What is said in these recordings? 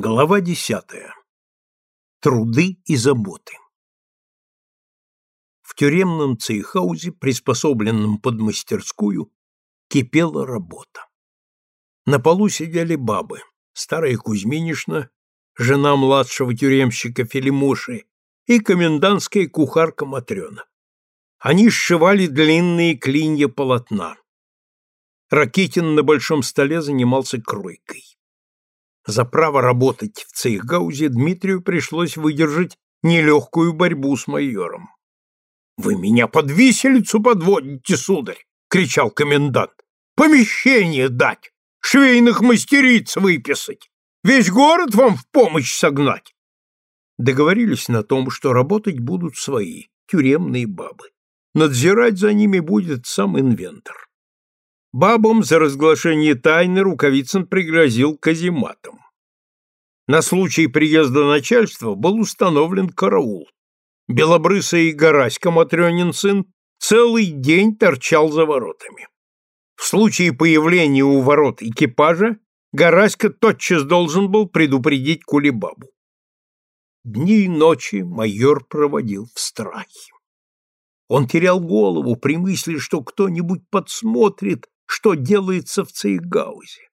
Глава десятая. Труды и заботы. В тюремном цейхаузе, приспособленном под мастерскую, кипела работа. На полу сидели бабы, старая Кузьминишна, жена младшего тюремщика Филимоши и комендантская кухарка Матрена. Они сшивали длинные клинья полотна. Ракитин на большом столе занимался кройкой. За право работать в Цейхгаузе Дмитрию пришлось выдержать нелегкую борьбу с майором. — Вы меня под виселицу подводите, сударь! — кричал комендант. — Помещение дать! Швейных мастериц выписать! Весь город вам в помощь согнать! Договорились на том, что работать будут свои, тюремные бабы. Надзирать за ними будет сам инвентор. Бабам за разглашение тайны Рукавицын пригрозил казематом. На случай приезда начальства был установлен караул. Белобрысый Гораська Матрёнин сын целый день торчал за воротами. В случае появления у ворот экипажа Гораська тотчас должен был предупредить Кулебабу. Дни и ночи майор проводил в страхе. Он терял голову при мысли, что кто-нибудь подсмотрит что делается в Цейгаузе.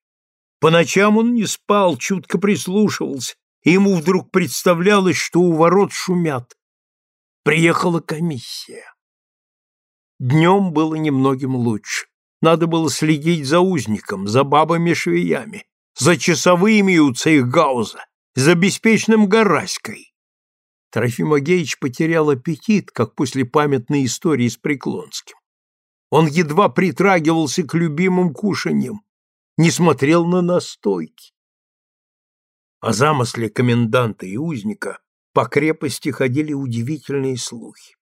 По ночам он не спал, чутко прислушивался, и ему вдруг представлялось, что у ворот шумят. Приехала комиссия. Днем было немногим лучше. Надо было следить за узником, за бабами-швеями, за часовыми у Цейгауза, за беспечным Гораськой. Трофим Агеич потерял аппетит, как после памятной истории с Преклонским. Он едва притрагивался к любимым кушаньям, не смотрел на настойки. О замысле коменданта и узника по крепости ходили удивительные слухи.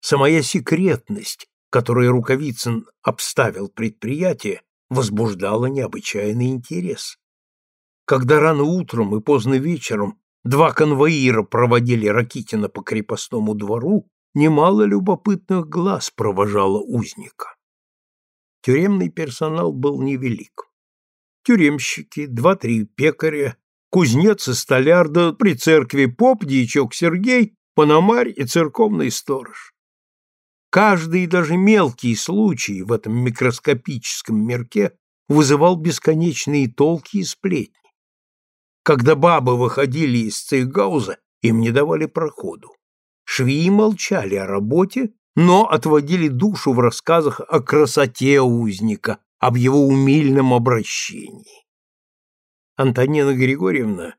Самая секретность, которой Рукавицын обставил предприятие, возбуждала необычайный интерес. Когда рано утром и поздно вечером два конвоира проводили Ракитина по крепостному двору, немало любопытных глаз провожало узника. Тюремный персонал был невелик. Тюремщики, два-три пекаря, кузнец и столяр, да при церкви поп, дьячок Сергей, пономарь и церковный сторож. Каждый, даже мелкий случай в этом микроскопическом мирке вызывал бесконечные толки и сплетни. Когда бабы выходили из цейгауза, им не давали проходу. Швеи молчали о работе, но отводили душу в рассказах о красоте узника, об его умильном обращении. Антонина Григорьевна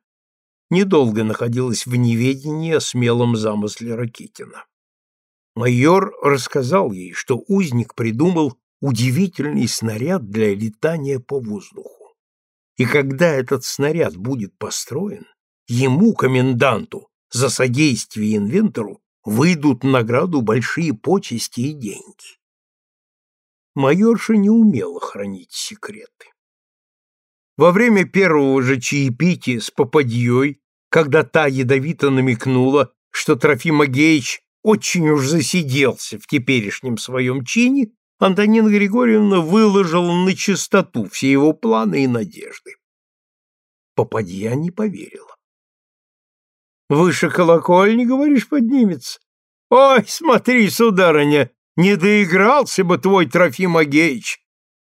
недолго находилась в неведении о смелом замысле Ракитина. Майор рассказал ей, что узник придумал удивительный снаряд для летания по воздуху. И когда этот снаряд будет построен, ему, коменданту, за содействие инвентору выйдут награду большие почести и деньги. Майорша не умела хранить секреты. Во время первого же чаепития с попадьей, когда та ядовито намекнула, что Трофим Агеич очень уж засиделся в теперешнем своем чине, Антонина Григорьевна выложила на чистоту все его планы и надежды. Попадья не поверила. Выше колокольни, говоришь, поднимется? Ой, смотри, сударыня, не доигрался бы твой Трофим Агеич.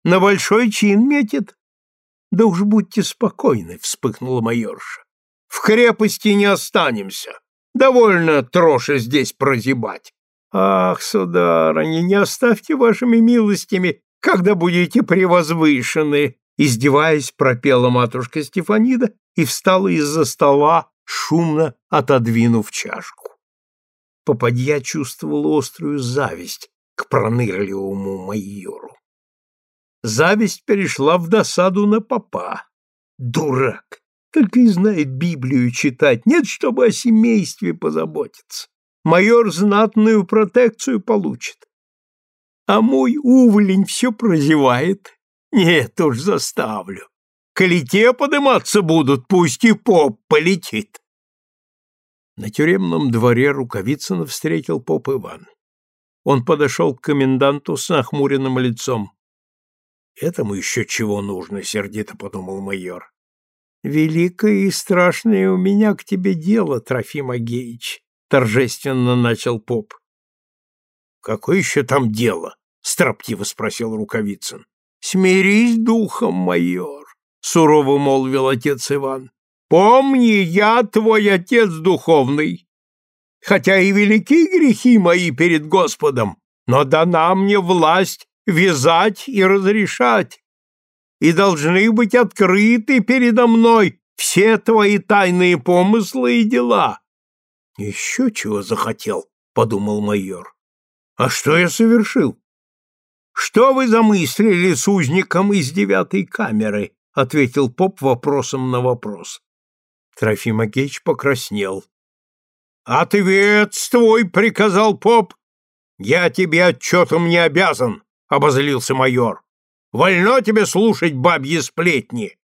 На большой чин метит. Да уж будьте спокойны, вспыхнула майорша. В крепости не останемся. Довольно троша здесь прозябать. Ах, сударыня, не оставьте вашими милостями, когда будете превозвышены, издеваясь, пропела матушка Стефанида и встала из-за стола, шумно отодвинув чашку. Попадья чувствовал острую зависть к пронырливому майору. Зависть перешла в досаду на попа. Дурак! Только и знает Библию читать, нет, чтобы о семействе позаботиться. Майор знатную протекцию получит. А мой уволень все прозевает. Нет уж, заставлю. Коли те подыматься будут, пусть и поп полетит. На тюремном дворе Рукавицына встретил поп Иван. Он подошел к коменданту с нахмуренным лицом. «Этому еще чего нужно?» — сердито подумал майор. Великое и страшное у меня к тебе дело, Трофим Агеич, торжественно начал поп. Какое еще там дело? строптиво спросил Рукавицын. Смирись духом, майор, сурово молвил отец Иван. Помни, я твой отец духовный. Хотя и велики грехи мои перед Господом, но дана мне власть вязать и разрешать и должны быть открыты передо мной все твои тайные помыслы и дела. — Еще чего захотел, — подумал майор. — А что я совершил? — Что вы замыслили с узником из девятой камеры? — ответил поп вопросом на вопрос. Трофим Акеич покраснел. — Ответ твой, — приказал поп. — Я тебе отчетом не обязан, — обозлился майор. Вольно тебе слушать бабьи сплетни.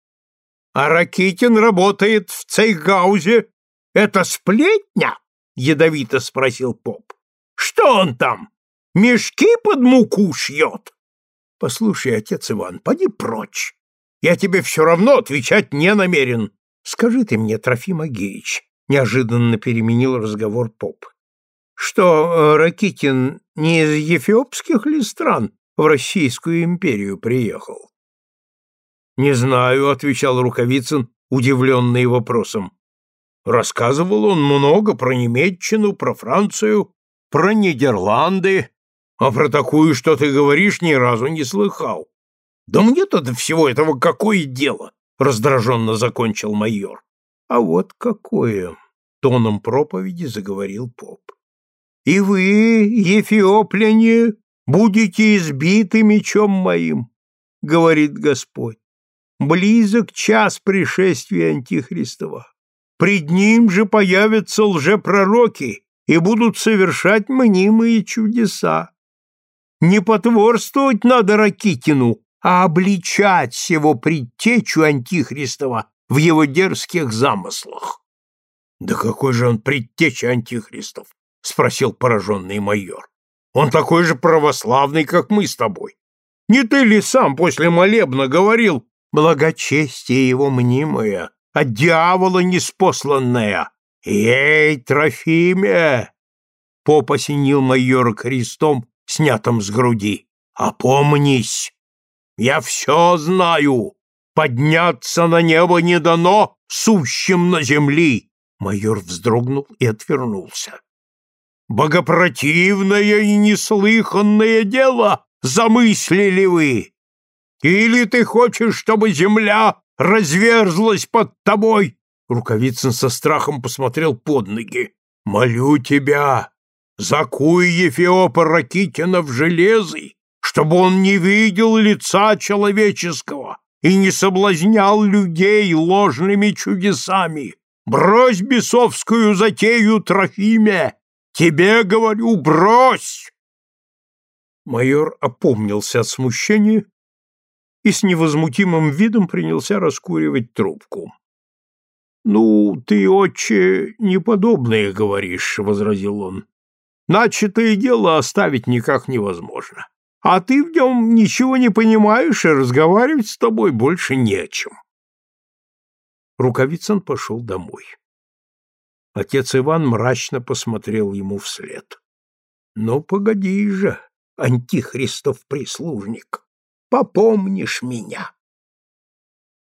А Ракитин работает в Цейгаузе. Это сплетня? Ядовито спросил поп. Что он там? Мешки под муку шьет? Послушай, отец Иван, поди прочь. Я тебе все равно отвечать не намерен. Скажи ты мне, Трофим Агеич, неожиданно переменил разговор поп. Что, Ракитин не из ефиопских ли стран в Российскую империю приехал? Не знаю, отвечал Рукавицын, удивленный вопросом. Рассказывал он много про Немеччину, про Францию, про Нидерланды, а про такую, что ты говоришь, ни разу не слыхал. Да мне-то до всего этого какое дело? раздраженно закончил майор. А вот какое, тоном проповеди заговорил поп. И вы, ефиопляне, будете избиты мечом моим, говорит Господь. Близок час пришествия Антихристова. Пред ним же появятся лжепророки и будут совершать мнимые чудеса. Не потворствовать надо Ракитину, а обличать всего предтечу Антихристова в его дерзких замыслах. — Да какой же он предтеча Антихристов? — спросил пораженный майор. Он такой же православный, как мы с тобой. Не ты ли сам после молебна говорил «благочестие его мнимое, от а дьявола неспосланное»? Эй, Трофиме! Поп осенил майора крестом, снятым с груди. Опомнись! Я все знаю! Подняться на небо не дано, сущим на земли! Майор вздрогнул и отвернулся богопротивное и неслыханное дело замыслили вы? Или ты хочешь, чтобы земля разверзлась под тобой?» Рукавицын со страхом посмотрел под ноги. «Молю тебя, закуй Ефиопа Ракитина в железы, чтобы он не видел лица человеческого и не соблазнял людей ложными чудесами. Брось бесовскую затею, Трофиме, Тебе, говорю, брось!» Майор опомнился от смущения и с невозмутимым видом принялся раскуривать трубку. «Ну, ты, отче, неподобное говоришь», — возразил он. «Начатое дело оставить никак невозможно. А ты в нем ничего не понимаешь, и разговаривать с тобой больше не о чем». Рукавицын пошел домой. Отец Иван мрачно посмотрел ему вслед. «Ну, погоди же, антихристов прислужник, попомнишь меня!»